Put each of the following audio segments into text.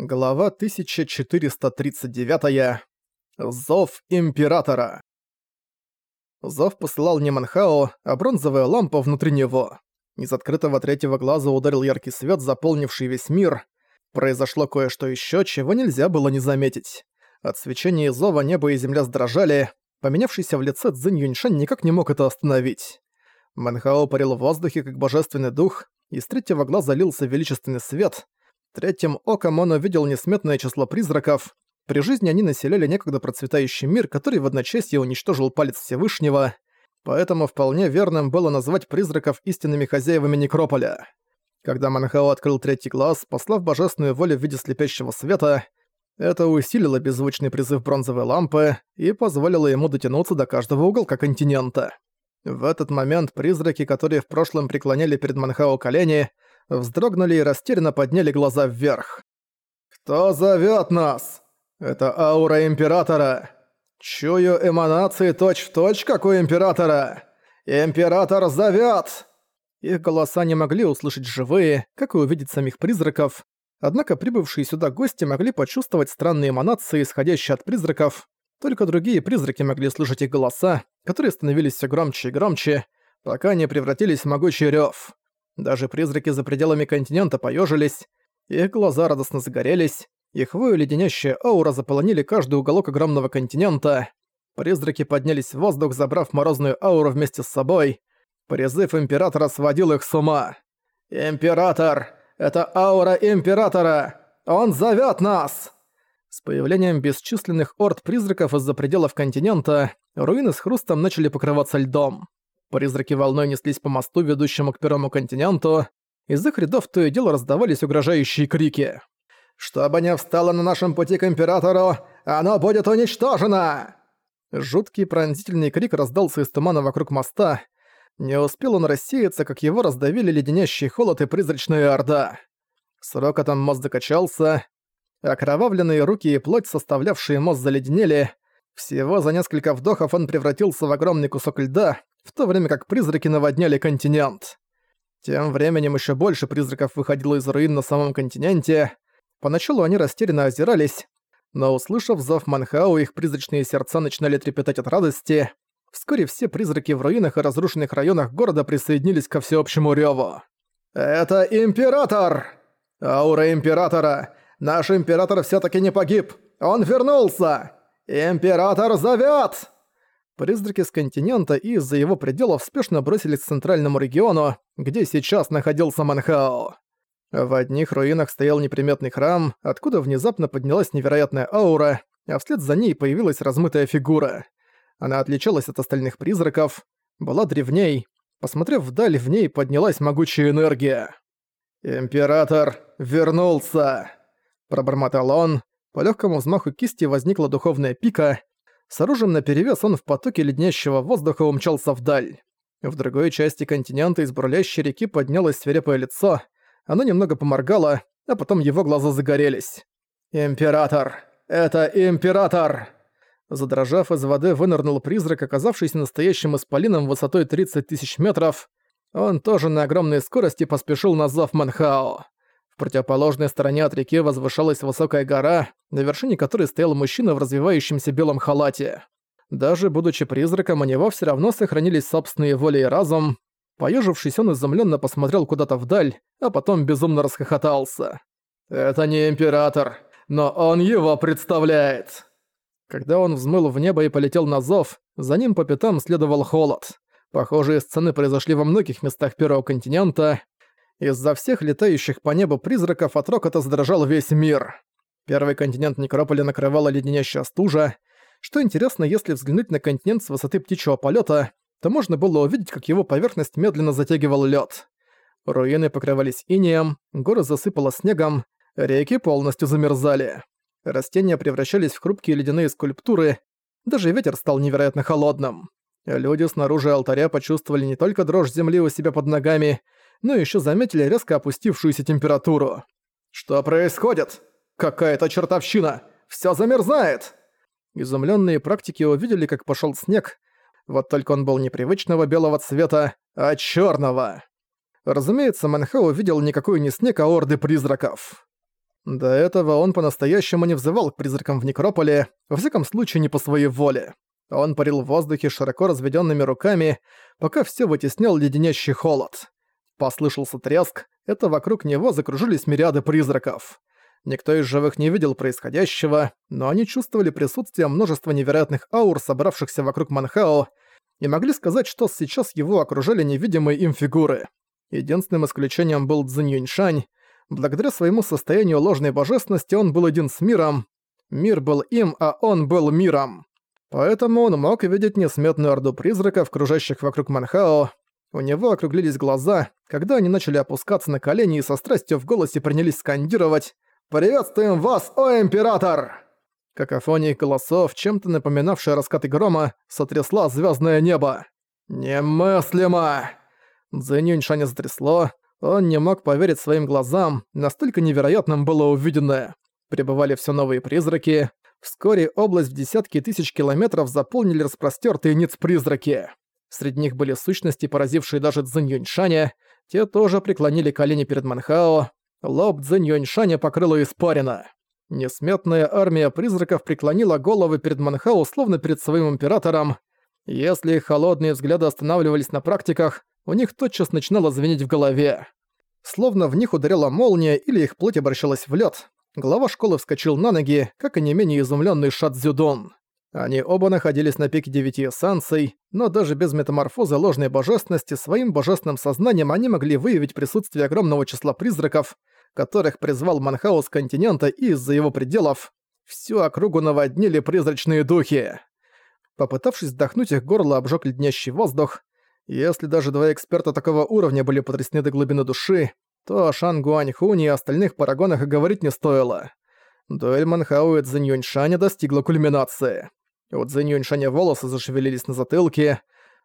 Глава 1439. Зов Императора. Зов посылал не Манхао, а бронзовая лампа внутри него. Из открытого третьего глаза ударил яркий свет, заполнивший весь мир. Произошло кое-что еще, чего нельзя было не заметить. От свечения зова небо и земля сдрожали, поменявшийся в лице Цзинь Юньшань никак не мог это остановить. Манхао парил в воздухе, как божественный дух, из третьего глаза лился величественный свет — Третьим оком он увидел несметное число призраков. При жизни они населяли некогда процветающий мир, который в одночасье уничтожил палец Всевышнего, поэтому вполне верным было назвать призраков истинными хозяевами Некрополя. Когда Манхао открыл третий глаз, послав божественную волю в виде слепящего света, это усилило беззвучный призыв бронзовой лампы и позволило ему дотянуться до каждого уголка континента. В этот момент призраки, которые в прошлом преклоняли перед Манхао колени, вздрогнули и растерянно подняли глаза вверх. «Кто зовёт нас? Это аура Императора. Чую эманации точь-в-точь, точь, как у Императора. Император зовёт!» Их голоса не могли услышать живые, как и увидеть самих призраков, однако прибывшие сюда гости могли почувствовать странные эманации, исходящие от призраков, только другие призраки могли слышать их голоса, которые становились все громче и громче, пока не превратились в могучий рёв. Даже призраки за пределами континента поежились, их глаза радостно загорелись, их вою леденящая аура заполонили каждый уголок огромного континента. Призраки поднялись в воздух, забрав морозную ауру вместе с собой. Призыв Императора сводил их с ума. «Император! Это аура Императора! Он зовет нас!» С появлением бесчисленных орд призраков из-за пределов континента, руины с хрустом начали покрываться льдом. Призраки волной неслись по мосту, ведущему к Первому континенту. Из их рядов то и дело раздавались угрожающие крики. «Чтобы не встало на нашем пути к Императору, оно будет уничтожено!» Жуткий пронзительный крик раздался из тумана вокруг моста. Не успел он рассеяться, как его раздавили леденящий холод и призрачная орда. С рокотом мост закачался. Окровавленные руки и плоть, составлявшие мост, заледенели. Всего за несколько вдохов он превратился в огромный кусок льда, в то время как призраки наводняли континент. Тем временем еще больше призраков выходило из руин на самом континенте. Поначалу они растерянно озирались, но услышав зов Манхау, их призрачные сердца начинали трепетать от радости. Вскоре все призраки в руинах и разрушенных районах города присоединились ко всеобщему рёву. «Это Император! Аура Императора! Наш Император всё таки не погиб! Он вернулся! Император зовёт!» Призраки с континента и из-за его пределов спешно бросились к центральному региону, где сейчас находился Манхао. В одних руинах стоял неприметный храм, откуда внезапно поднялась невероятная аура, а вслед за ней появилась размытая фигура. Она отличалась от остальных призраков, была древней. Посмотрев вдаль, в ней поднялась могучая энергия. «Император вернулся!» Пробормотал он. По легкому взмаху кисти возникла духовная пика, с оружием наперевес он в потоке леднящего воздуха умчался вдаль. В другой части континента из бурлящей реки поднялось свирепое лицо. Оно немного поморгало, а потом его глаза загорелись. «Император! Это Император!» Задрожав из воды, вынырнул призрак, оказавшийся настоящим исполином высотой 30 тысяч метров. Он тоже на огромной скорости поспешил на зов Манхао противоположной стороне от реки возвышалась высокая гора, на вершине которой стоял мужчина в развивающемся белом халате. Даже будучи призраком, у него все равно сохранились собственные воли и разум. Поежившись, он изумленно посмотрел куда-то вдаль, а потом безумно расхохотался. «Это не Император, но он его представляет!» Когда он взмыл в небо и полетел на зов, за ним по пятам следовал холод. Похожие сцены произошли во многих местах Первого континента, из-за всех летающих по небу призраков от рокота задрожал весь мир. Первый континент Некрополя накрывала леденящая стужа. Что интересно, если взглянуть на континент с высоты птичьего полета, то можно было увидеть, как его поверхность медленно затягивал лед. Руины покрывались инеем, горы засыпало снегом, реки полностью замерзали. Растения превращались в хрупкие ледяные скульптуры, даже ветер стал невероятно холодным. Люди снаружи алтаря почувствовали не только дрожь земли у себя под ногами, но еще заметили резко опустившуюся температуру. «Что происходит? Какая-то чертовщина! Всё замерзает!» Изумленные практики увидели, как пошел снег, вот только он был непривычного белого цвета, а черного. Разумеется, Манхау увидел никакой не снег, а орды призраков. До этого он по-настоящему не взывал к призракам в Некрополе, во всяком случае не по своей воле. Он парил в воздухе широко разведенными руками, пока все вытеснял леденящий холод. Послышался треск, это вокруг него закружились мириады призраков. Никто из живых не видел происходящего, но они чувствовали присутствие множества невероятных аур, собравшихся вокруг Манхао, и могли сказать, что сейчас его окружали невидимые им фигуры. Единственным исключением был Цзинь Юньшань. Благодаря своему состоянию ложной божественности он был один с миром. Мир был им, а он был миром. Поэтому он мог видеть несметную орду призраков, кружащих вокруг Манхао. У него округлились глаза, когда они начали опускаться на колени и со страстью в голосе принялись скандировать «Приветствуем вас, о Император!» Какофония голосов, чем-то напоминавшая раскаты грома, сотрясла звездное небо. «Немыслимо!» Цзэнь затрясло, он не мог поверить своим глазам, настолько невероятным было увиденное. Прибывали все новые призраки. Вскоре область в десятки тысяч километров заполнили распростёртые ниц-призраки. Среди них были сущности, поразившие даже Цзинь Юньшаня. Те тоже преклонили колени перед Манхао. Лоб Цзинь Юньшаня испарина. Несметная армия призраков преклонила головы перед Манхао, словно перед своим императором. Если их холодные взгляды останавливались на практиках, у них тотчас начинало звенеть в голове. Словно в них ударила молния или их плоть обращалась в лед. Глава школы вскочил на ноги, как и не менее изумленный Шадзюдон. Они оба находились на пике девяти эссенций, но даже без метаморфозы ложной божественности своим божественным сознанием они могли выявить присутствие огромного числа призраков, которых призвал Манхаус континента и из-за его пределов. Всю округу наводнили призрачные духи. Попытавшись вдохнуть их горло, обжег леднящий воздух, если даже два эксперта такого уровня были потрясены до глубины души, то о Шан Гуаньхуне и остальных парагонах и говорить не стоило. Дуэль Манхау и Цзинь Юньшаня достигла кульминации. У Цзинь Юньшаня волосы зашевелились на затылке.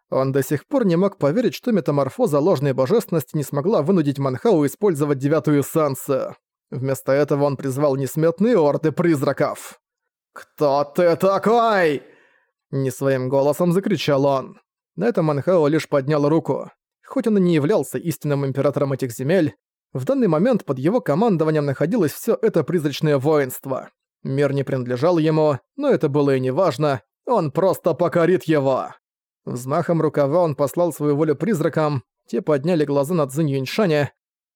Он до сих пор не мог поверить, что метаморфоза ложной божественности не смогла вынудить Манхау использовать девятую эссенцию. Вместо этого он призвал несметные орды призраков. «Кто ты такой?» Не своим голосом закричал он. На это Манхао лишь поднял руку. Хоть он и не являлся истинным императором этих земель, в данный момент под его командованием находилось все это призрачное воинство. Мир не принадлежал ему, но это было и не важно, он просто покорит его. Взмахом рукава он послал свою волю призракам, те подняли глаза на Цзинь Юньшаня,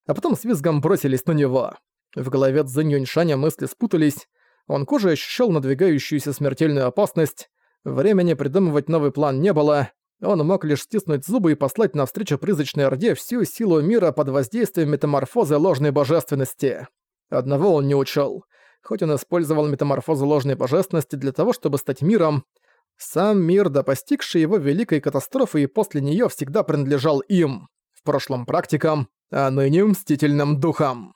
а потом с визгом бросились на него. В голове Цзинь Юньшаня мысли спутались, он кожей ощущал надвигающуюся смертельную опасность, времени придумывать новый план не было, он мог лишь стиснуть зубы и послать навстречу призрачной Орде всю силу мира под воздействием метаморфозы ложной божественности. Одного он не учел. Хоть он использовал метаморфозу ложной божественности для того, чтобы стать миром, сам мир, до постигший его великой катастрофы и после нее всегда принадлежал им, в прошлом практикам, а ныне мстительным духам.